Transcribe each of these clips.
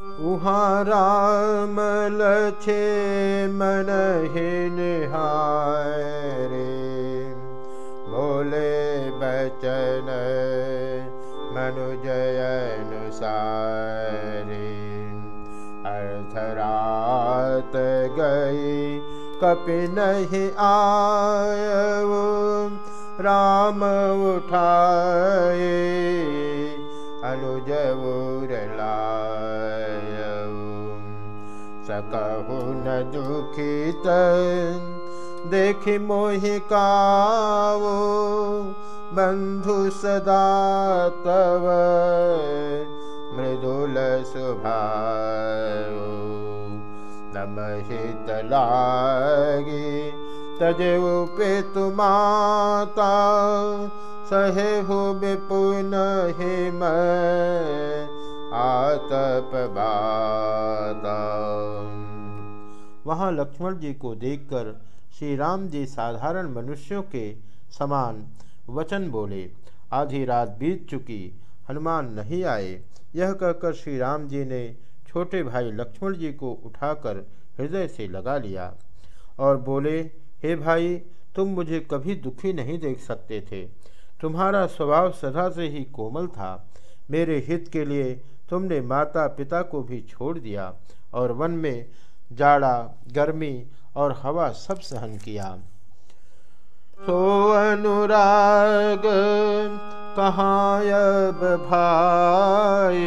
उहाँ राम लछे मन ही निहारे। बोले बचन मनुजय अनुसारे। अर्धरात गई कपि नहीं आय राम उठाए। अनुज सकहु न दुखित। देखि मोहि कावो बंधु सदा तव मृदुल सुभाओ नमहित लागी तजऊ पे तुमाता सहे हो विपुन हिम आतप वहाँ लक्ष्मण जी को देखकर श्री राम जी साधारण मनुष्यों के समान वचन बोले। आधी रात बीत चुकी, हनुमान नहीं आए। यह कहकर श्री राम जी ने छोटे भाई लक्ष्मण जी को उठाकर हृदय से लगा लिया और बोले, हे भाई, तुम मुझे कभी दुखी नहीं देख सकते थे। तुम्हारा स्वभाव सदा से ही कोमल था। मेरे हित के लिए तुमने माता पिता को भी छोड़ दिया और वन में जाड़ा, गर्मी और हवा सब सहन किया। सो अनुराग, कहाँ अब भाई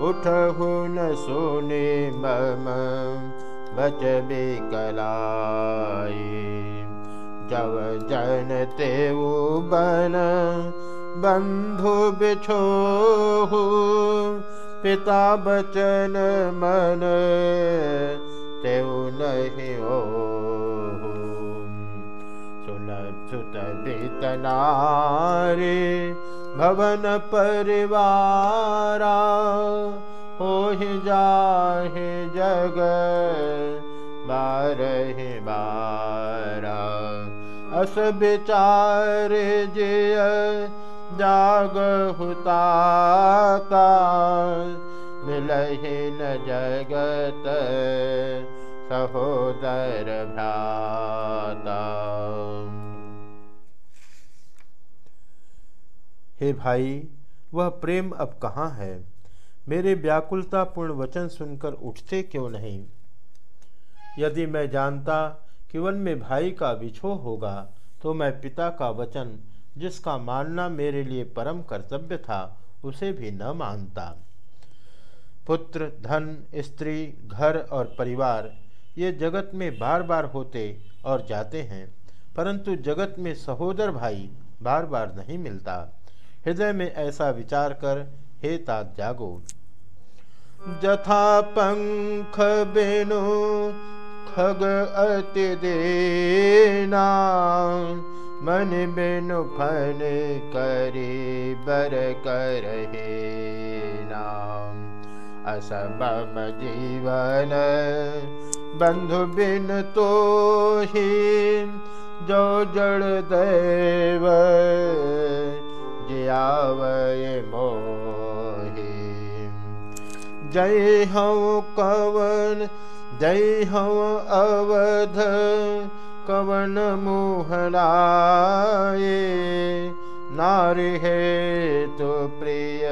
उठहु न सोने मम, बच कलाई जब जनते बन बंधु बिछो पिता बचन मन, तेऊ नहीं हो सुत बीतनारे भवन परिवारा हो ही जाहे जग, बारह बारा। अस विचार जय जाग हुताता मिलहि न जगत सहोदर भ्राता हे भाई, वह प्रेम अब कहाँ है? मेरे व्याकुलतापूर्ण वचन सुनकर उठते क्यों नहीं? यदि मैं जानता कि वन में भाई का बिछो होगा तो मैं पिता का वचन जिसका मानना मेरे लिए परम कर्तव्य था, उसे भी न मानता। पुत्र, धन, स्त्री, घर और परिवार, ये जगत में बार बार होते और जाते हैं, परंतु जगत में सहोदर भाई बार बार नहीं मिलता। हृदय में ऐसा विचार कर, हे तात जागो। जथा पंख बेनो खग अति देना। मन बिनु फन करी बर कर नाम। असबम जीवन बंधु बिन तो ही जो जड़ देव जियावय मोही। जय हूँ कवन जय हूँ अवध कवन मोहनाए नारी है तो प्रिय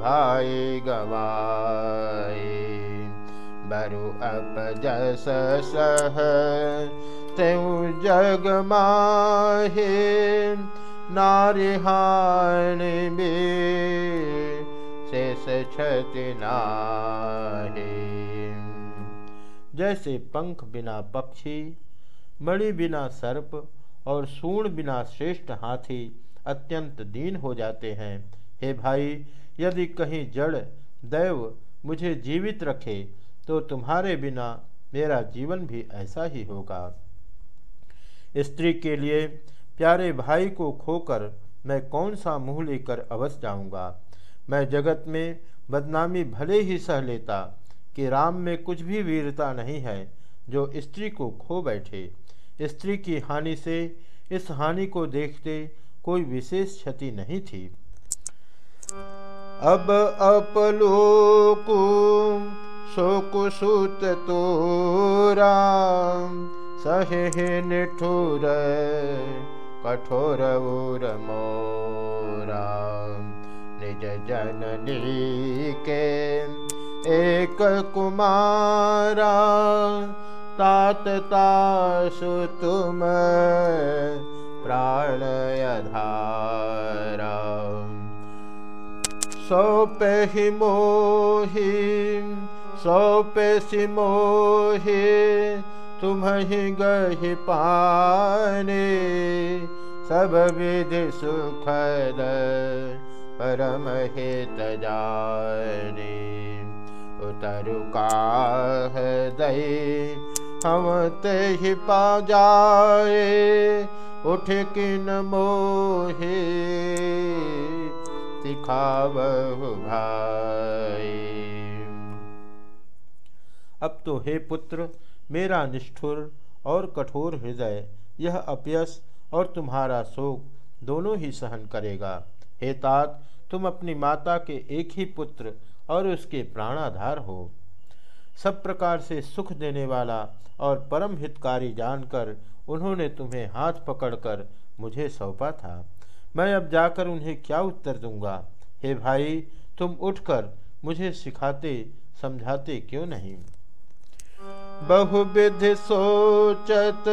भाई गवाए। बरु अप जस सह त्यू जग माहे। नारिहान में शेष क्षति नाहे। जैसे पंख बिना पक्षी मणि बिना सर्प और सूण बिना श्रेष्ठ हाथी अत्यंत दीन हो जाते हैं। हे भाई, यदि कहीं जड़, दैव मुझे जीवित रखे तो तुम्हारे बिना मेरा जीवन भी ऐसा ही होगा। स्त्री के लिए प्यारे भाई को खोकर मैं कौन सा मुँह लेकर अवश्य जाऊँगा? मैं जगत में बदनामी भले ही सह लेता कि राम में कुछ भी वीरता नहीं है जो स्त्री को खो बैठे। स्त्री की हानि से इस हानि को देखते कोई विशेष क्षति नहीं थी। अब अपलोकु शोकुसुत तोरा सहे निठुर कठोर उर मोरा निज जननी के एक कुमारा ताततासु तुम प्राणयधारा। सौपहि मोहि सोपे सिमोहि तुमहि गान सुखद परमहि त जनि। उतरुका हृदय हम ते ही पा जाए, उठ किन मोहे, सिखावहु भाई। अब तो हे पुत्र, मेरा निष्ठुर और कठोर हृदय, यह अपयस और तुम्हारा शोक दोनों ही सहन करेगा। हे तात, तुम अपनी माता के एक ही पुत्र और उसके प्राणाधार हो। सब प्रकार से सुख देने वाला और परम हितकारी जानकर उन्होंने तुम्हें हाथ पकड़कर मुझे सौंपा था। मैं अब जाकर उन्हें क्या उत्तर दूँगा? हे भाई, तुम उठकर मुझे सिखाते, समझाते क्यों नहीं? बहुविधि सोचत,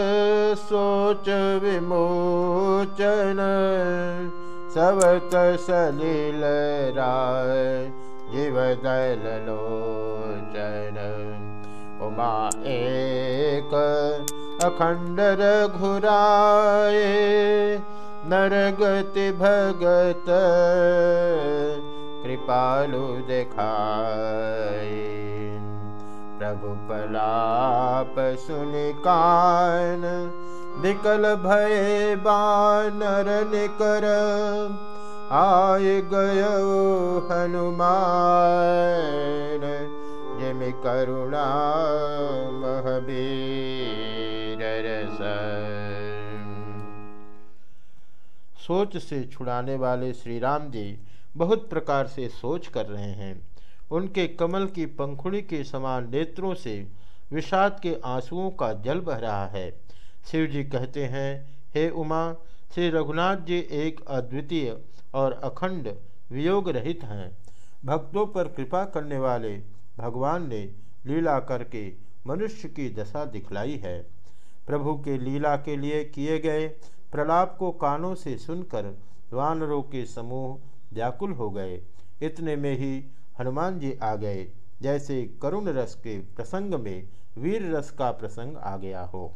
सोच विमोचन सवत सलील राय। जीव दल लोचन उमा एक अखंड घुराए नरगति भगत कृपालु दिखाए प्रभु पलाप बानर निकर आय गय हनुमान, जिमि करुणा महबीर रस सोच से छुड़ाने वाले श्री राम जी बहुत प्रकार से सोच कर रहे हैं। उनके कमल की पंखुड़ी के समान नेत्रों से विषाद के आंसुओं का जल बह रहा है। शिव जी कहते हैं, हे उमा, श्री रघुनाथ जी एक अद्वितीय और अखंड वियोग रहित हैं। भक्तों पर कृपा करने वाले भगवान ने लीला करके मनुष्य की दशा दिखलाई है। प्रभु के लीला के लिए किए गए प्रलाप को कानों से सुनकर वानरों के समूह व्याकुल हो गए। इतने में ही हनुमान जी आ गए, जैसे करुण रस के प्रसंग में वीर रस का प्रसंग आ गया हो।